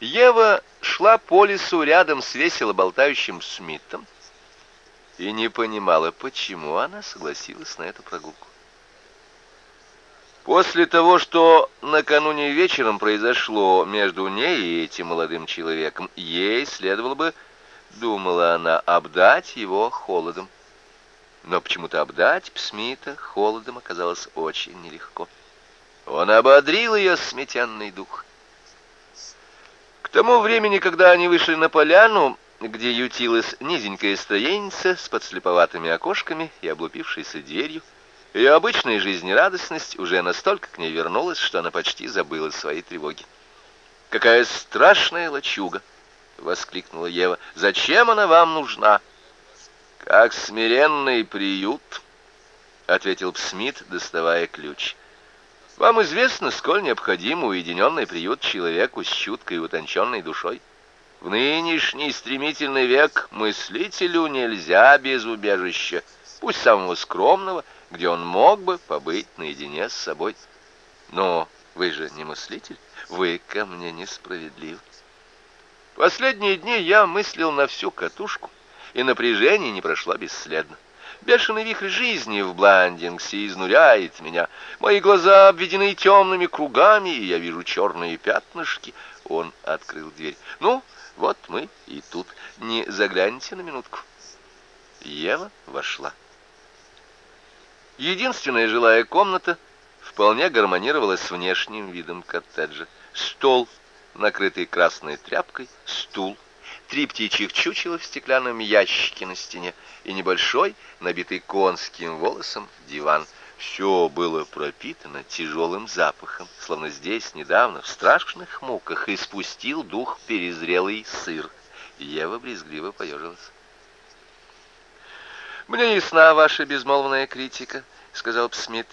Ева шла по лесу рядом с весело болтающим Смитом и не понимала, почему она согласилась на эту прогулку. После того, что накануне вечером произошло между ней и этим молодым человеком, ей следовало бы, думала она, обдать его холодом. Но почему-то обдать Псмита холодом оказалось очень нелегко. Он ободрил ее сметенный дух. Тому времени, когда они вышли на поляну, где ютилась низенькая строеница с подслеповатыми окошками и облупившейся дверью, ее обычная жизнерадостность уже настолько к ней вернулась, что она почти забыла свои тревоги. «Какая страшная лачуга!» — воскликнула Ева. «Зачем она вам нужна?» «Как смиренный приют», — ответил Псмит, доставая ключ. «Вам известно, сколь необходим уединенный приют человеку с чуткой и утонченной душой. В нынешний стремительный век мыслителю нельзя без убежища, пусть самого скромного, где он мог бы побыть наедине с собой. Но вы же не мыслитель, вы ко мне несправедливы. Последние дни я мыслил на всю катушку, и напряжение не прошло бесследно. Бешеный вихрь жизни в Бландингсе изнуряет меня. Мои глаза обведены темными кругами, и я вижу черные пятнышки. Он открыл дверь. Ну, вот мы и тут. Не загляните на минутку. Ева вошла. Единственная жилая комната вполне гармонировала с внешним видом коттеджа. Стол, накрытый красной тряпкой, стул, три птичьих чучела в стеклянном ящике на стене и небольшой, набитый конским волосом, диван. Все было пропитано тяжелым запахом, словно здесь недавно в страшных муках испустил дух перезрелый сыр. Ева брезгливо поежилась. «Мне ясна ваша безмолвная критика», — сказал Псмит.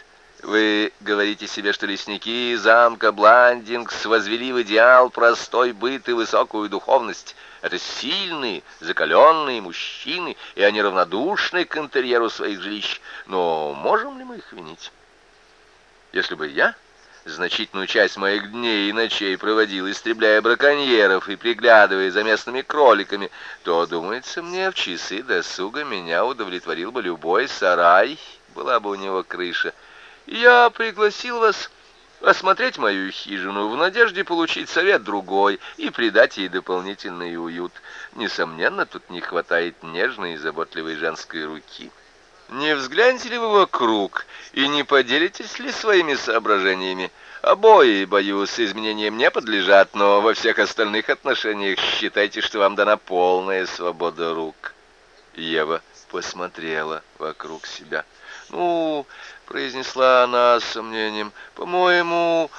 «Вы говорите себе, что лесники замка Бландингс возвели в идеал простой быт и высокую духовность. Это сильные, закаленные мужчины, и они равнодушны к интерьеру своих жилищ. Но можем ли мы их винить? Если бы я значительную часть моих дней и ночей проводил, истребляя браконьеров и приглядывая за местными кроликами, то, думается мне, в часы досуга меня удовлетворил бы любой сарай, была бы у него крыша. Я пригласил вас осмотреть мою хижину в надежде получить совет другой и придать ей дополнительный уют. Несомненно, тут не хватает нежной и заботливой женской руки. Не взглянете ли вы вокруг и не поделитесь ли своими соображениями? Обои, боюсь, изменениям не подлежат, но во всех остальных отношениях считайте, что вам дана полная свобода рук. Ева посмотрела вокруг себя. «Ну, — произнесла она с сомнением, — по-моему...»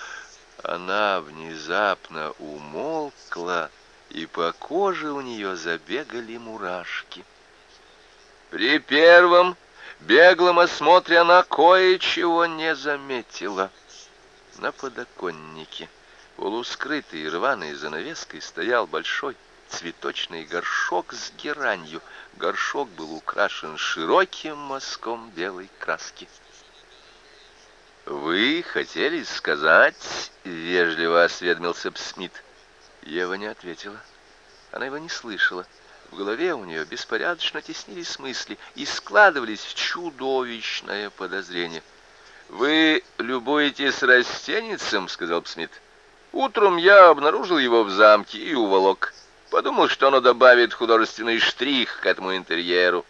Она внезапно умолкла, и по коже у нее забегали мурашки. При первом беглом осмотре она кое-чего не заметила. На подоконнике, полускрытый рваной занавеской, стоял большой цветочный горшок с геранью. Горшок был украшен широким мазком белой краски. «Вы хотели сказать...» — вежливо осведомился Смит. Ева не ответила. Она его не слышала. В голове у нее беспорядочно теснились мысли и складывались в чудовищное подозрение. «Вы любуетесь растенницем?» — сказал Смит. «Утром я обнаружил его в замке и уволок. Подумал, что оно добавит художественный штрих к этому интерьеру».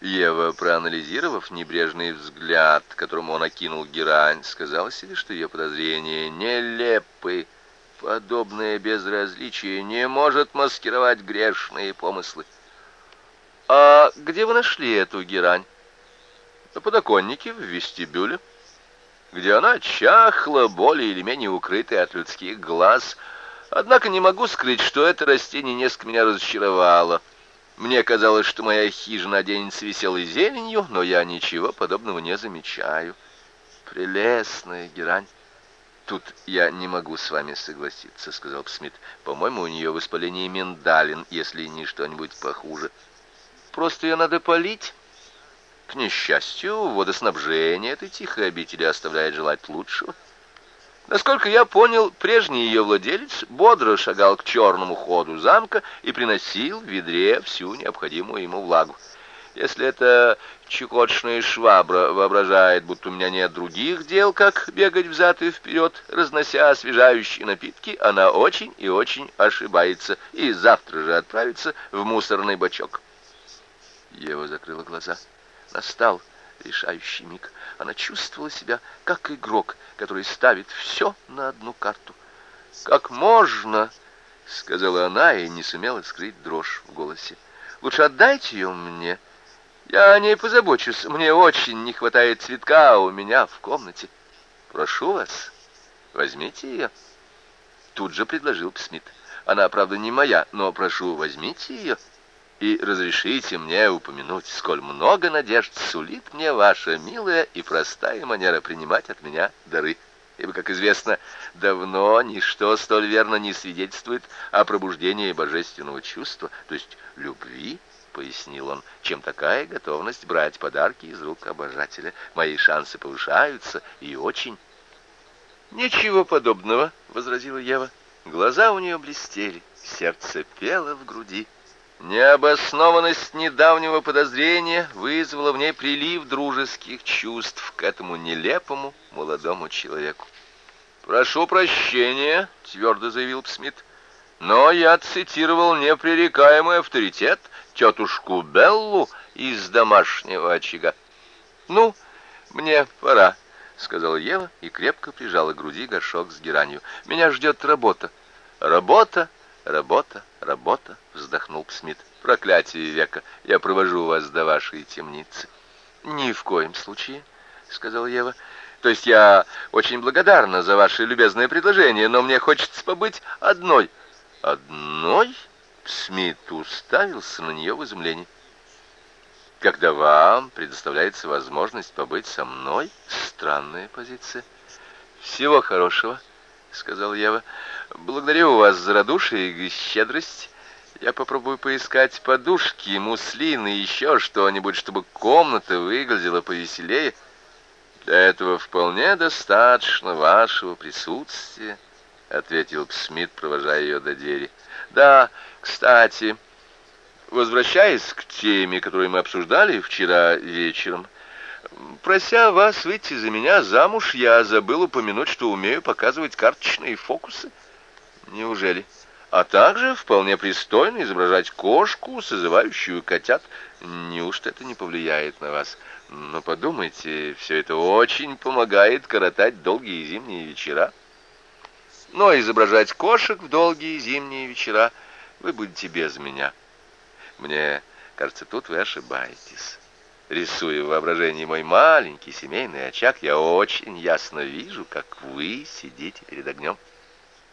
Ева, проанализировав небрежный взгляд, которому он окинул герань, сказала себе, что ее подозрения нелепы. Подобное безразличие не может маскировать грешные помыслы. «А где вы нашли эту герань?» «На подоконнике в вестибюле, где она чахла, более или менее укрытая от людских глаз. Однако не могу скрыть, что это растение несколько меня разочаровало». Мне казалось, что моя хижина оденется веселой зеленью, но я ничего подобного не замечаю. Прелестная герань. Тут я не могу с вами согласиться, сказал Смит. По-моему, у нее воспаление миндалин, если не что-нибудь похуже. Просто ее надо полить. К несчастью, водоснабжение этой тихой обители оставляет желать лучшего. Насколько я понял, прежний ее владелец бодро шагал к черному ходу замка и приносил в ведре всю необходимую ему влагу. Если эта чекотшная швабра воображает, будто у меня нет других дел, как бегать взад и вперед, разнося освежающие напитки, она очень и очень ошибается и завтра же отправится в мусорный бачок. Ева закрыла глаза. Настал решающий миг. Она чувствовала себя как игрок, который ставит все на одну карту. «Как можно?» — сказала она и не сумела скрыть дрожь в голосе. «Лучше отдайте ее мне. Я о ней позабочусь. Мне очень не хватает цветка у меня в комнате. Прошу вас, возьмите ее». Тут же предложил Псмит. «Она, правда, не моя, но прошу, возьмите ее» и разрешите мне упомянуть, сколь много надежд сулит мне ваша милая и простая манера принимать от меня дары. Ибо, как известно, давно ничто столь верно не свидетельствует о пробуждении божественного чувства, то есть любви, — пояснил он, — чем такая готовность брать подарки из рук обожателя. Мои шансы повышаются и очень. — Ничего подобного, — возразила Ева. Глаза у нее блестели, сердце пело в груди. Необоснованность недавнего подозрения вызвала в ней прилив дружеских чувств к этому нелепому молодому человеку. «Прошу прощения», — твердо заявил Псмит, — «но я цитировал непререкаемый авторитет, тетушку Беллу из домашнего очага». «Ну, мне пора», — сказала Ева и крепко прижала к груди горшок с геранью. «Меня ждет работа». «Работа?» «Работа, работа», — вздохнул Смит. «Проклятие века! Я провожу вас до вашей темницы». «Ни в коем случае», — сказал Ева. «То есть я очень благодарна за ваше любезное предложение, но мне хочется побыть одной». «Одной?» — Смит уставился на нее в изумлении. «Когда вам предоставляется возможность побыть со мной, странная позиция». «Всего хорошего», — сказал Ева. Благодарю вас за радушие и щедрость. Я попробую поискать подушки, муслин и еще что-нибудь, чтобы комната выглядела повеселее. Для этого вполне достаточно вашего присутствия, — ответил Смит, провожая ее до двери. Да, кстати, возвращаясь к теме, которую мы обсуждали вчера вечером, прося вас выйти за меня замуж, я забыл упомянуть, что умею показывать карточные фокусы. Неужели? А также вполне пристойно изображать кошку, созывающую котят. Неужто это не повлияет на вас? Но подумайте, все это очень помогает коротать долгие зимние вечера. Но изображать кошек в долгие зимние вечера вы будете без меня. Мне кажется, тут вы ошибаетесь. Рисуя в воображении мой маленький семейный очаг, я очень ясно вижу, как вы сидите перед огнем.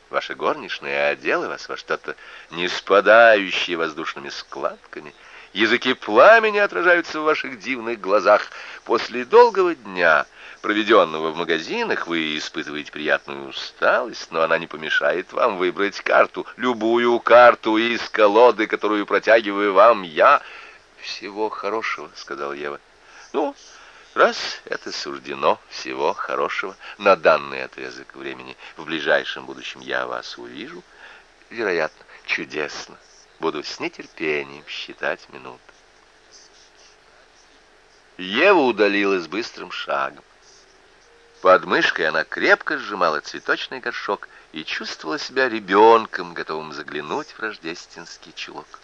Ваши горничные одела вас во что-то не спадающее воздушными складками. Языки пламени отражаются в ваших дивных глазах. После долгого дня, проведенного в магазинах, вы испытываете приятную усталость, но она не помешает вам выбрать карту, любую карту из колоды, которую протягиваю вам я. «Всего хорошего», — сказал Ева. «Ну, Раз это суждено, всего хорошего, на данный отрезок времени, в ближайшем будущем я вас увижу, вероятно, чудесно. Буду с нетерпением считать минуты. Ева удалилась быстрым шагом. Под мышкой она крепко сжимала цветочный горшок и чувствовала себя ребенком, готовым заглянуть в рождественский чулок.